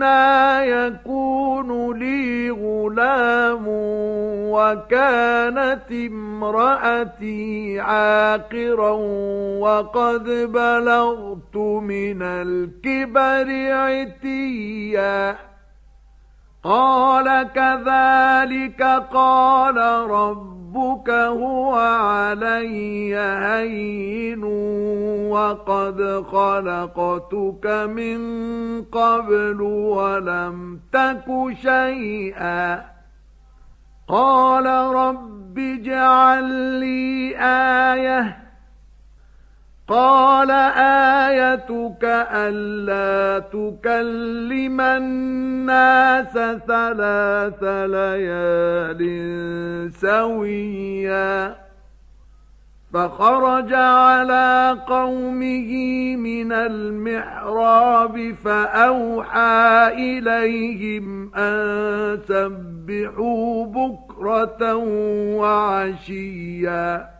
أنا يكون لي غلام وكانت امرأتي عاقرا وقد بلغت من الكبر عتيا. قال كذلك قال ربك هو علي هين وقد خلقتك من قبل ولم تك شيئا. قال رب اجعل لي آية. قال آيتك ألا تكلم الناس ثلاث ليال سويا. فخرج على قومه من المحراب فأوحى إليهم أن سبحوا بكرة وعشيا.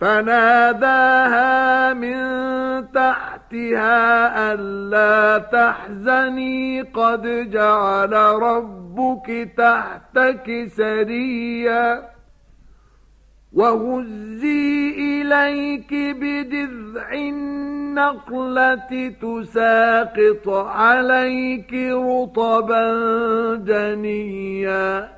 فناداها من تحتها ألا تحزني قد جعل ربك تحتك سريا وهزي إليك بجذع النقلة تساقط عليك رطبا جنيا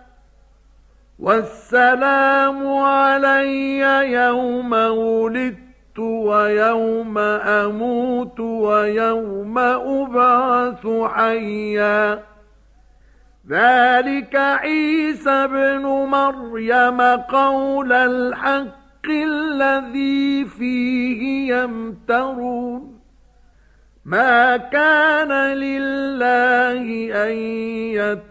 والسلام علي يوم ولدت ويوم أموت ويوم أبعث حيا. ذلك عيسى بن مريم قول الحق الذي فيه يمترون. ما كان لله أن يتقى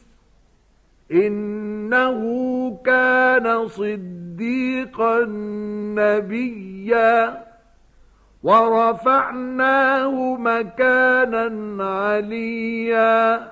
إنه كان صديقا نبيا ورفعناه مكانا عليا.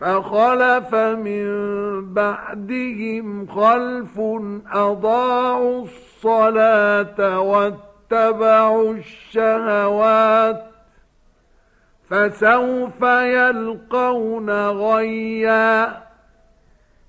فخلف من بعدهم خلف أضاعوا الصلاة واتبعوا الشهوات فسوف يلقون غيّا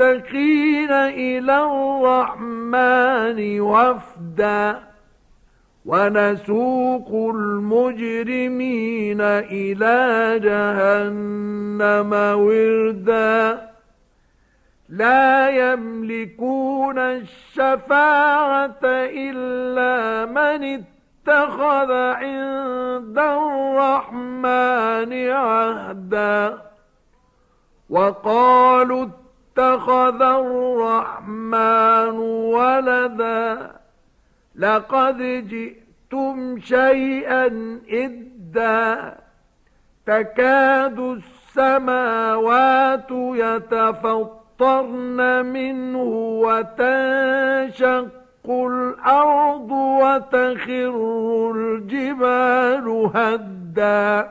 إلى الرحمن وفدا ونسوق المجرمين إلى جهنم وردا. لا يملكون الشفاعة إلا من اتخذ عند الرحمن عهدا. وقالوا اتخذ الرحمن ولدا لقد جئتم شيئا إدا تكاد السماوات يتفطر أمطرن منه وتنشق الأرض وتخر الجبال هدا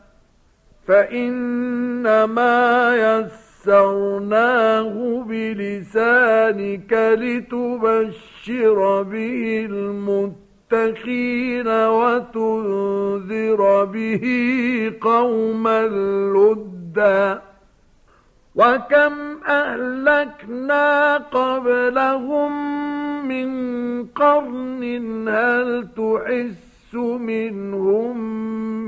فإنما يسرناه بلسانك لتبشر به المتقين وتنذر به قوما لدا. وكم أهلكنا قبلهم من قرن هل تحس منهم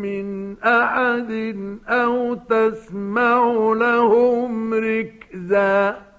من أحد أو تسمع لهم ركزاً.